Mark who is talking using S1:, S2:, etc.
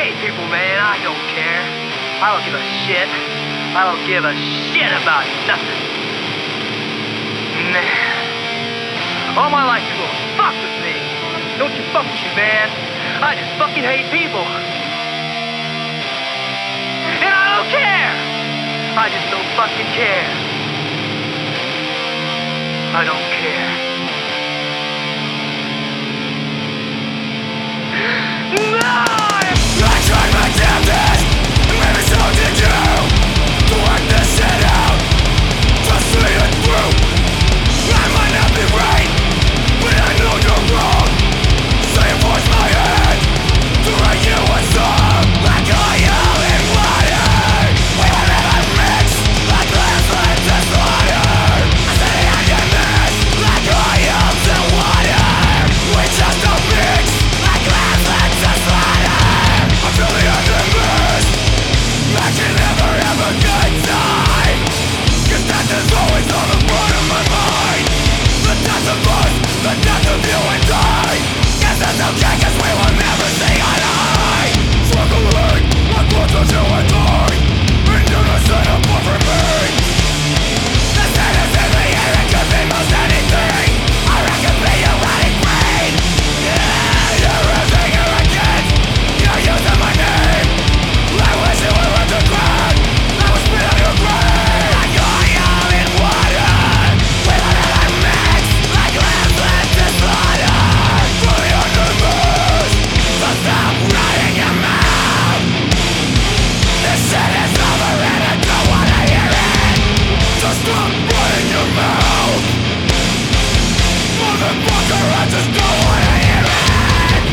S1: hate people, man. I don't care. I don't give a shit. I don't give a shit about nothing. Man. All my life people fuck with me. Don't you fuck with me, man. I just fucking hate people. And I don't care. I just don't fucking care. I don't care. just go.